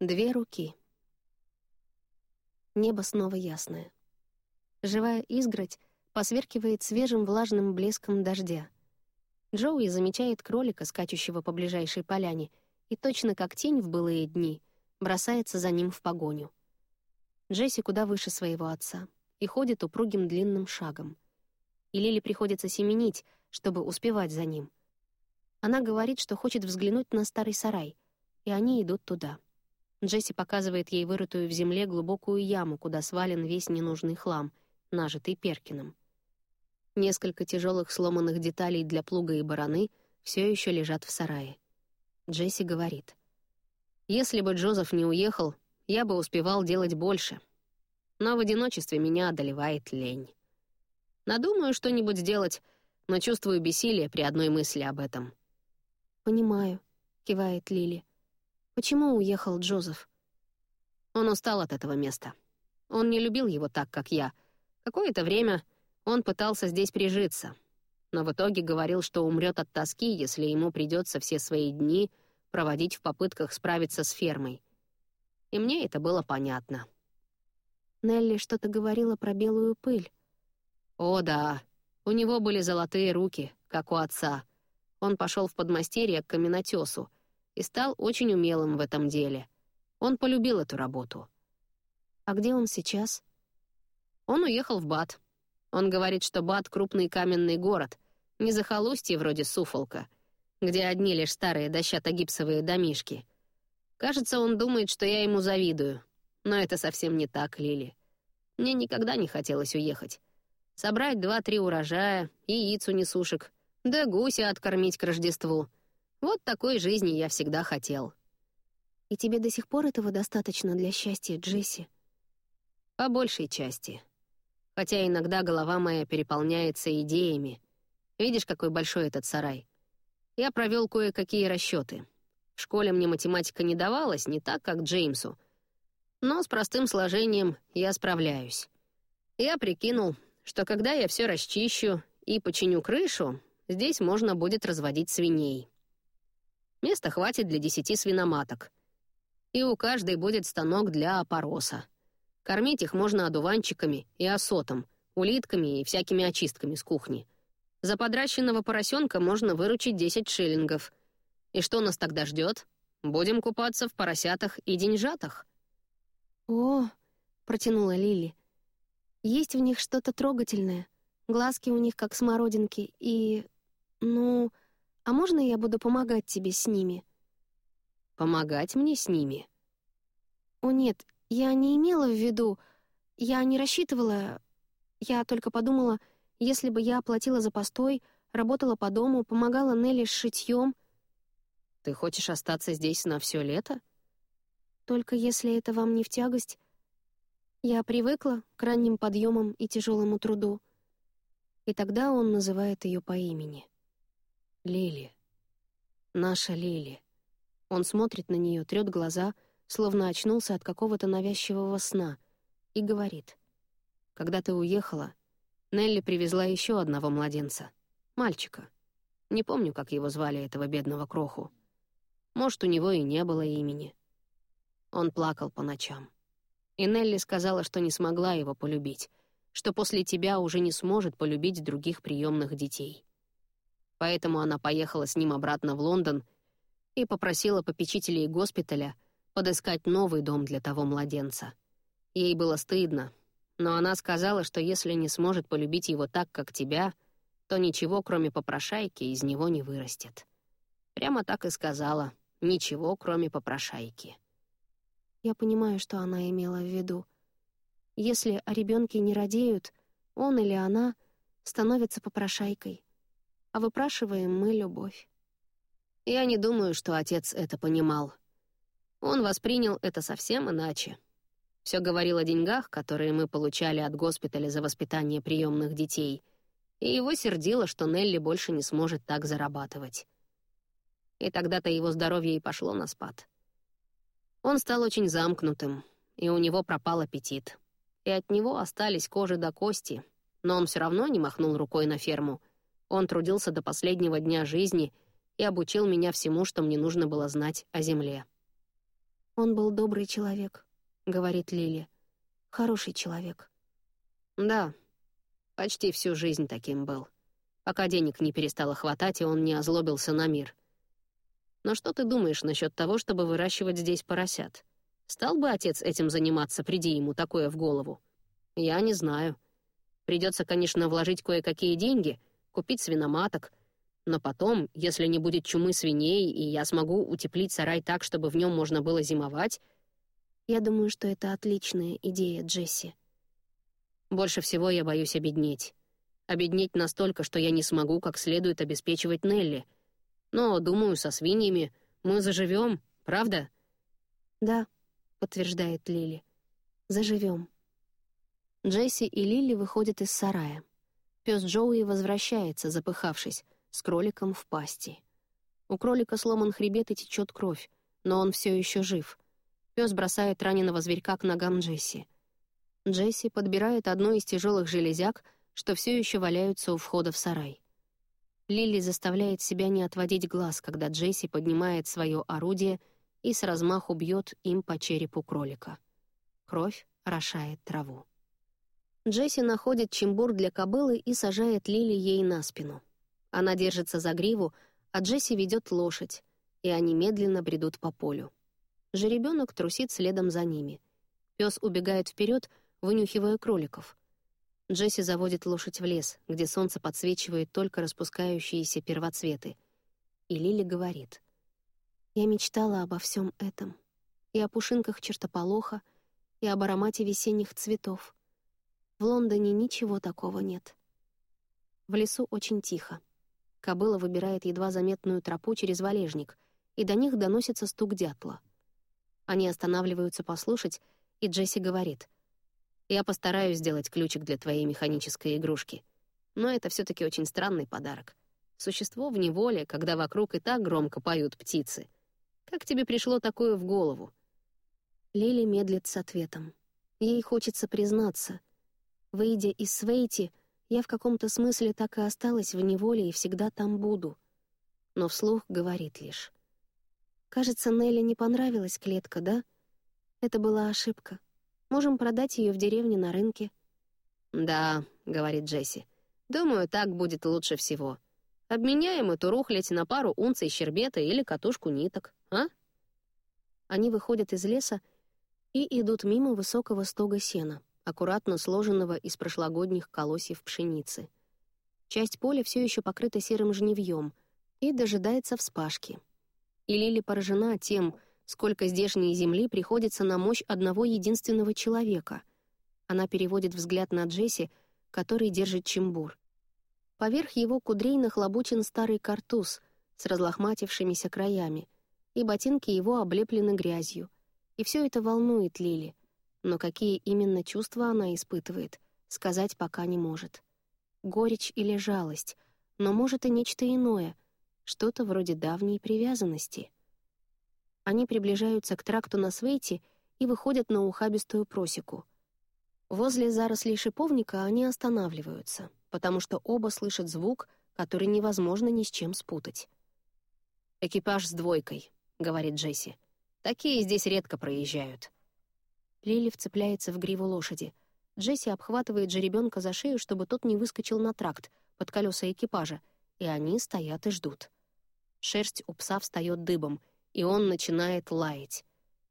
Две руки. Небо снова ясное. Живая изгородь посверкивает свежим влажным блеском дождя. Джоуи замечает кролика, скачущего по ближайшей поляне, и точно как тень в былые дни бросается за ним в погоню. Джесси куда выше своего отца и ходит упругим длинным шагом. И Лили приходится семенить, чтобы успевать за ним. Она говорит, что хочет взглянуть на старый сарай, и они идут туда. Джесси показывает ей вырытую в земле глубокую яму, куда свален весь ненужный хлам, нажитый Перкином. Несколько тяжелых сломанных деталей для плуга и бараны все еще лежат в сарае. Джесси говорит. «Если бы Джозеф не уехал, я бы успевал делать больше. Но в одиночестве меня одолевает лень. Надумаю что-нибудь сделать, но чувствую бессилие при одной мысли об этом». «Понимаю», — кивает Лили. Почему уехал Джозеф? Он устал от этого места. Он не любил его так, как я. Какое-то время он пытался здесь прижиться, но в итоге говорил, что умрет от тоски, если ему придется все свои дни проводить в попытках справиться с фермой. И мне это было понятно. Нелли что-то говорила про белую пыль. О, да. У него были золотые руки, как у отца. Он пошел в подмастерье к каменотесу — и стал очень умелым в этом деле. Он полюбил эту работу. А где он сейчас? Он уехал в Бат. Он говорит, что Бат — крупный каменный город, не захолустье вроде Суфолка, где одни лишь старые дощато-гипсовые домишки. Кажется, он думает, что я ему завидую. Но это совсем не так, Лили. Мне никогда не хотелось уехать. Собрать два-три урожая, яиц у несушек, да гуся откормить к Рождеству — вот такой жизни я всегда хотел. И тебе до сих пор этого достаточно для счастья, Джесси? По большей части. Хотя иногда голова моя переполняется идеями. Видишь, какой большой этот сарай? Я провел кое-какие расчеты. В школе мне математика не давалась, не так, как Джеймсу. Но с простым сложением я справляюсь. Я прикинул, что когда я все расчищу и починю крышу, здесь можно будет разводить свиней. Места хватит для десяти свиноматок. И у каждой будет станок для опороса. Кормить их можно одуванчиками и осотом, улитками и всякими очистками с кухни. За подращенного поросенка можно выручить 10 шиллингов. И что нас тогда ждет? Будем купаться в поросятах и деньжатах. «О!» — протянула Лили. «Есть в них что-то трогательное. Глазки у них как смородинки и... ну...» А можно я буду помогать тебе с ними?» «Помогать мне с ними?» «О нет, я не имела в виду... Я не рассчитывала... Я только подумала, если бы я оплатила за постой, работала по дому, помогала Нелли с шитьем...» «Ты хочешь остаться здесь на все лето?» «Только если это вам не в тягость. Я привыкла к ранним подъемам и тяжелому труду». И тогда он называет ее по имени. Лили. Наша Лили. Он смотрит на нее, трет глаза, словно очнулся от какого-то навязчивого сна, и говорит. «Когда ты уехала, Нелли привезла еще одного младенца. Мальчика. Не помню, как его звали, этого бедного кроху. Может, у него и не было имени. Он плакал по ночам. И Нелли сказала, что не смогла его полюбить, что после тебя уже не сможет полюбить других приемных детей поэтому она поехала с ним обратно в Лондон и попросила попечителей госпиталя подыскать новый дом для того младенца. Ей было стыдно, но она сказала, что если не сможет полюбить его так, как тебя, то ничего, кроме попрошайки, из него не вырастет. Прямо так и сказала, ничего, кроме попрошайки. Я понимаю, что она имела в виду. Если о ребенке не радеют, он или она становится попрошайкой а выпрашиваем мы любовь. Я не думаю, что отец это понимал. Он воспринял это совсем иначе. Все говорил о деньгах, которые мы получали от госпиталя за воспитание приемных детей, и его сердило, что Нелли больше не сможет так зарабатывать. И тогда-то его здоровье и пошло на спад. Он стал очень замкнутым, и у него пропал аппетит. И от него остались кожи до кости, но он все равно не махнул рукой на ферму — он трудился до последнего дня жизни и обучил меня всему, что мне нужно было знать о Земле. «Он был добрый человек», — говорит Лили. «Хороший человек». «Да, почти всю жизнь таким был, пока денег не перестало хватать, и он не озлобился на мир. Но что ты думаешь насчет того, чтобы выращивать здесь поросят? Стал бы отец этим заниматься, приди ему такое в голову? Я не знаю. Придется, конечно, вложить кое-какие деньги, купить свиноматок, но потом, если не будет чумы свиней, и я смогу утеплить сарай так, чтобы в нем можно было зимовать... Я думаю, что это отличная идея, Джесси. Больше всего я боюсь обеднеть. Обеднеть настолько, что я не смогу как следует обеспечивать Нелли. Но, думаю, со свиньями мы заживем, правда? Да, подтверждает Лили. Заживем. Джесси и Лили выходят из сарая. Пес Джоуи возвращается, запыхавшись, с кроликом в пасти. У кролика сломан хребет и течет кровь, но он все еще жив. Пес бросает раненого зверька к ногам Джесси. Джесси подбирает одну из тяжелых железяк, что все еще валяются у входа в сарай. Лили заставляет себя не отводить глаз, когда Джесси поднимает свое орудие и с размаху бьет им по черепу кролика. Кровь орошает траву. Джесси находит чембур для кобылы и сажает Лили ей на спину. Она держится за гриву, а Джесси ведет лошадь, и они медленно бредут по полю. Жеребенок трусит следом за ними. Пес убегает вперед, вынюхивая кроликов. Джесси заводит лошадь в лес, где солнце подсвечивает только распускающиеся первоцветы. И Лили говорит. «Я мечтала обо всем этом. И о пушинках чертополоха, и об аромате весенних цветов. В Лондоне ничего такого нет». В лесу очень тихо. Кобыла выбирает едва заметную тропу через валежник, и до них доносится стук дятла. Они останавливаются послушать, и Джесси говорит. Я постараюсь сделать ключик для твоей механической игрушки. Но это все таки очень странный подарок. Существо в неволе, когда вокруг и так громко поют птицы. Как тебе пришло такое в голову?» Лили медлит с ответом. Ей хочется признаться. Выйдя из Свейти, я в каком-то смысле так и осталась в неволе и всегда там буду. Но вслух говорит лишь. «Кажется, Нелли не понравилась клетка, да? Это была ошибка. Можем продать ее в деревне на рынке». «Да», — говорит Джесси, — «думаю, так будет лучше всего. Обменяем эту рухлядь на пару унций щербета или катушку ниток, а?» Они выходят из леса и идут мимо высокого стога сена, аккуратно сложенного из прошлогодних колосьев пшеницы. Часть поля все еще покрыта серым жневьем и дожидается вспашки. И Лили поражена тем, сколько здешней земли приходится на мощь одного единственного человека. Она переводит взгляд на Джесси, который держит чембур. Поверх его кудрей нахлобучен старый картуз с разлохматившимися краями, и ботинки его облеплены грязью. И все это волнует Лили, но какие именно чувства она испытывает, сказать пока не может. Горечь или жалость, но может и нечто иное, что-то вроде давней привязанности — они приближаются к тракту на Свейте и выходят на ухабистую просеку. Возле зарослей шиповника они останавливаются, потому что оба слышат звук, который невозможно ни с чем спутать. «Экипаж с двойкой», — говорит Джесси. «Такие здесь редко проезжают». Лили вцепляется в гриву лошади. Джесси обхватывает жеребенка за шею, чтобы тот не выскочил на тракт под колеса экипажа, и они стоят и ждут. Шерсть у пса встает дыбом — и он начинает лаять.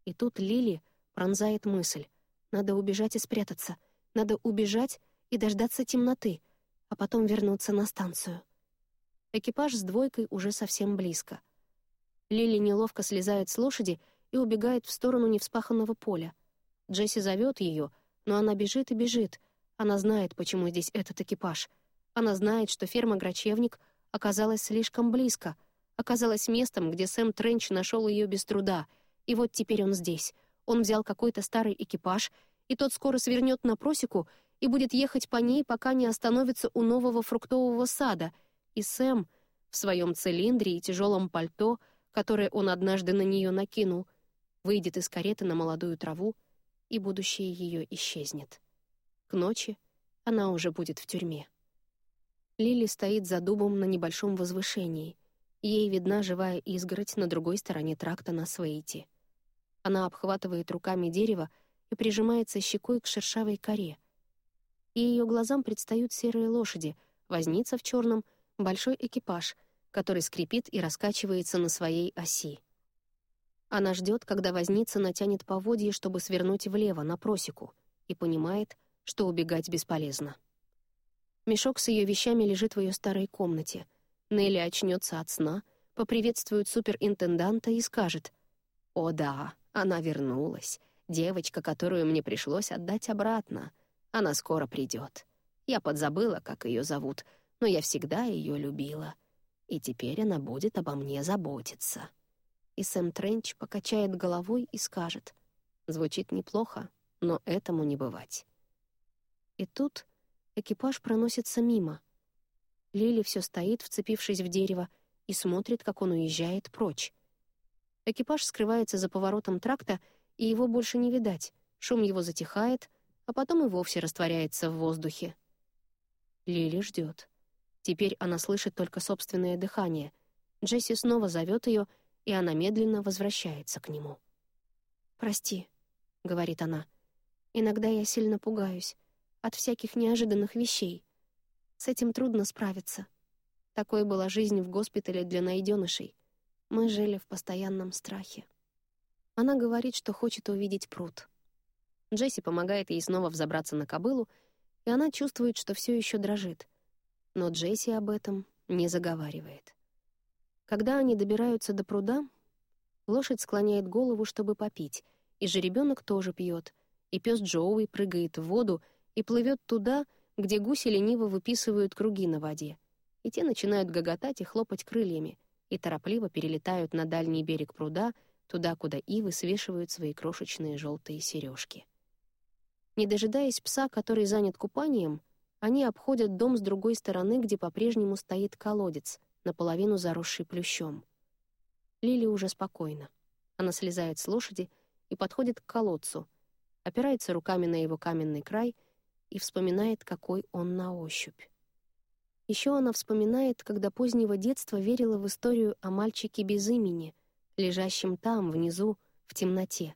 И тут Лили пронзает мысль. Надо убежать и спрятаться. Надо убежать и дождаться темноты, а потом вернуться на станцию. Экипаж с двойкой уже совсем близко. Лили неловко слезает с лошади и убегает в сторону невспаханного поля. Джесси зовет ее, но она бежит и бежит. Она знает, почему здесь этот экипаж. Она знает, что ферма «Грачевник» оказалась слишком близко — оказалась местом, где Сэм Тренч нашел ее без труда. И вот теперь он здесь. Он взял какой-то старый экипаж, и тот скоро свернет на просеку и будет ехать по ней, пока не остановится у нового фруктового сада. И Сэм в своем цилиндре и тяжелом пальто, которое он однажды на нее накинул, выйдет из кареты на молодую траву, и будущее ее исчезнет. К ночи она уже будет в тюрьме. Лили стоит за дубом на небольшом возвышении — Ей видна живая изгородь на другой стороне тракта на Свейте. Она обхватывает руками дерево и прижимается щекой к шершавой коре. И ее глазам предстают серые лошади, возница в черном, большой экипаж, который скрипит и раскачивается на своей оси. Она ждет, когда возница натянет поводье, чтобы свернуть влево, на просеку, и понимает, что убегать бесполезно. Мешок с ее вещами лежит в ее старой комнате. Нелли очнется от сна, поприветствует суперинтенданта и скажет «О да, она вернулась, девочка, которую мне пришлось отдать обратно. Она скоро придет. Я подзабыла, как ее зовут, но я всегда ее любила. И теперь она будет обо мне заботиться» и Сэм Тренч покачает головой и скажет «Звучит неплохо, но этому не бывать». И тут экипаж проносится мимо. Лили все стоит, вцепившись в дерево, и смотрит, как он уезжает прочь. Экипаж скрывается за поворотом тракта, и его больше не видать. Шум его затихает, а потом и вовсе растворяется в воздухе. Лили ждет. Теперь она слышит только собственное дыхание. Джесси снова зовет ее — и она медленно возвращается к нему. «Прости», — говорит она, — «иногда я сильно пугаюсь от всяких неожиданных вещей. С этим трудно справиться. Такой была жизнь в госпитале для найденышей. Мы жили в постоянном страхе». Она говорит, что хочет увидеть пруд. Джесси помогает ей снова взобраться на кобылу, и она чувствует, что все еще дрожит. Но Джесси об этом не заговаривает. Когда они добираются до пруда, лошадь склоняет голову, чтобы попить, и жеребенок тоже пьет, и пес Джоуи прыгает в воду и плывет туда, где гуси лениво выписывают круги на воде, и те начинают гоготать и хлопать крыльями, и торопливо перелетают на дальний берег пруда, туда, куда ивы свешивают свои крошечные желтые сережки. Не дожидаясь пса, который занят купанием, они обходят дом с другой стороны, где по-прежнему стоит колодец — наполовину заросший плющом. Лили уже спокойна. Она слезает с лошади и подходит к колодцу, опирается руками на его каменный край и вспоминает, какой он на ощупь. Еще она вспоминает, когда позднего детства верила в историю о мальчике без имени, лежащем там, внизу, в темноте.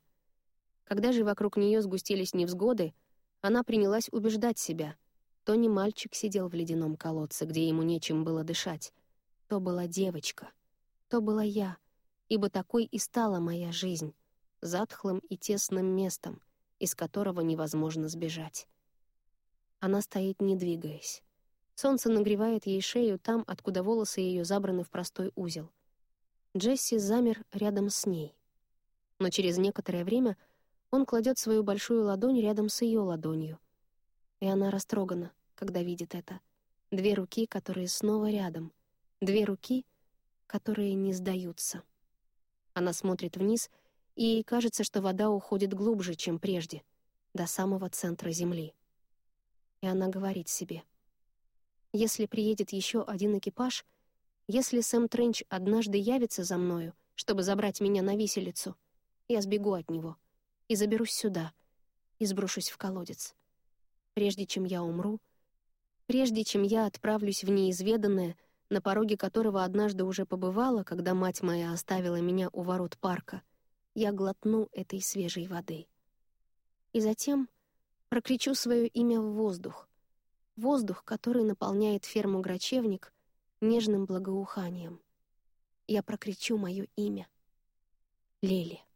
Когда же вокруг нее сгустились невзгоды, она принялась убеждать себя. То не мальчик сидел в ледяном колодце, где ему нечем было дышать, то была девочка, то была я, ибо такой и стала моя жизнь, затхлым и тесным местом, из которого невозможно сбежать. Она стоит, не двигаясь. Солнце нагревает ей шею там, откуда волосы ее забраны в простой узел. Джесси замер рядом с ней. Но через некоторое время он кладет свою большую ладонь рядом с ее ладонью. И она растрогана, когда видит это. Две руки, которые снова рядом, Две руки, которые не сдаются. Она смотрит вниз, и ей кажется, что вода уходит глубже, чем прежде, до самого центра Земли. И она говорит себе, «Если приедет еще один экипаж, если Сэм Тренч однажды явится за мною, чтобы забрать меня на виселицу, я сбегу от него и заберусь сюда, и сброшусь в колодец. Прежде чем я умру, прежде чем я отправлюсь в неизведанное — на пороге которого однажды уже побывала, когда мать моя оставила меня у ворот парка, я глотну этой свежей воды. И затем прокричу свое имя в воздух, воздух, который наполняет ферму Грачевник нежным благоуханием. Я прокричу мое имя. Лили.